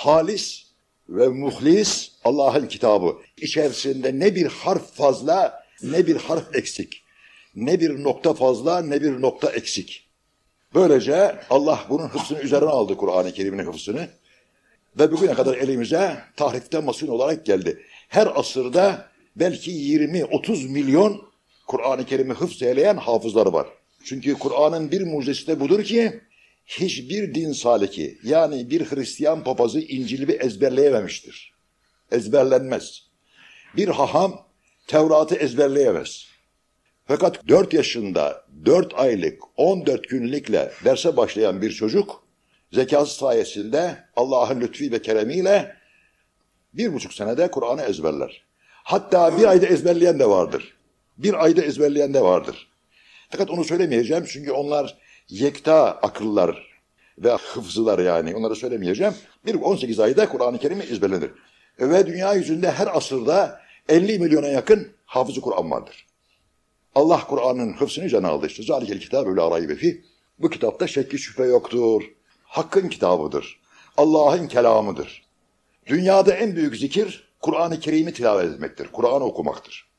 halis ve muhlis Allah'ın kitabı. İçerisinde ne bir harf fazla ne bir harf eksik. Ne bir nokta fazla ne bir nokta eksik. Böylece Allah bunun hıfzını üzerine aldı Kur'an-ı Kerim'in hıfzını. Ve bugüne kadar elimize tahriften masun olarak geldi. Her asırda belki 20-30 milyon Kur'an-ı Kerim'i hıfz eyleyen hafızlar var. Çünkü Kur'an'ın bir mucizesi de budur ki hiçbir din saliki yani bir Hristiyan papazı İncil'i ezberleyememiştir. Ezberlenmez. Bir haham Tevrat'ı ezberleyemez. Fakat 4 yaşında 4 aylık 14 günlükle derse başlayan bir çocuk zekası sayesinde Allah'ın lütfi ve keremiyle bir buçuk senede Kur'an'ı ezberler. Hatta bir ayda ezberleyen de vardır. Bir ayda ezberleyen de vardır. Fakat onu söylemeyeceğim çünkü onlar yekta akıllar ve hıfzılar yani onları söylemeyeceğim. Bir 18 ayda Kur'an-ı Kerim ezberlenir. Ve dünya yüzünde her asırda 50 milyona yakın hafızı Kur'an vardır. Allah Kur'an'ın hıfzını can aldı işte. Zalikel kitab öyle raybe fi. Bu kitapta şekki şüphe yoktur. Hakkın kitabıdır. Allah'ın kelamıdır. Dünyada en büyük zikir Kur'an-ı Kerim'i tilavet etmektir. Kur'an okumaktır.